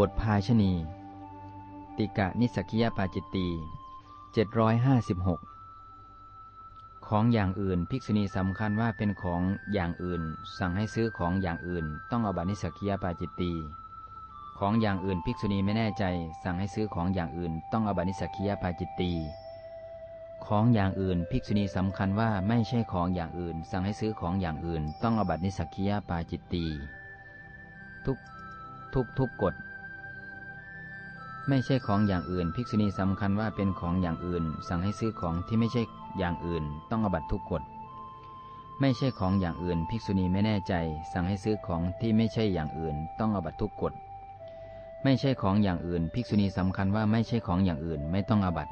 บทภาชนีย์ ติกนิสสัคคิยปาจิตตีย์756 ของอย่างอื่น ภิกษุณีสำคัญว่าเป็นของอย่างอื่น สั่งให้ซื้อของอย่างอื่น ต้องอาบัตินิสสัคคิยปาจิตตีย์ของอย่างอื่นภิกษุณีไม่แน่ใจ สั่งให้ซื้อของอย่างอื่น ต้องอาบัตินิสสัคคิยปาจิตตีย์ของอย่างอื่นภิกษุณีสำคัญว่าไม่ใช่ของอย่างอื่น สั่งให้ซื้อของอย่างอื่น ต้องอาบัตินิสสัคคิยปาจิตตีย์ทุกทุกทุกกฎ ไม่ใช่ของอย่างอื่น ภิกษุณีสำคัญว่าเป็นของอย่างอื่น สั่งให้ซื้อของที่ไม่ใช่อย่างอื่น ต้องอบัตทุกกฎ ไม่ใช่ของอย่างอื่น ภิกษุณีไม่แน่ใจ สั่งให้ซื้อของที่ไม่ใช่อย่างอื่น ต้องอบัตทุกกฎ ไม่ใช่ของอย่างอื่น ภิกษุณีสำคัญว่าไม่ใช่ของอย่างอื่น ไม่ต้องอบัต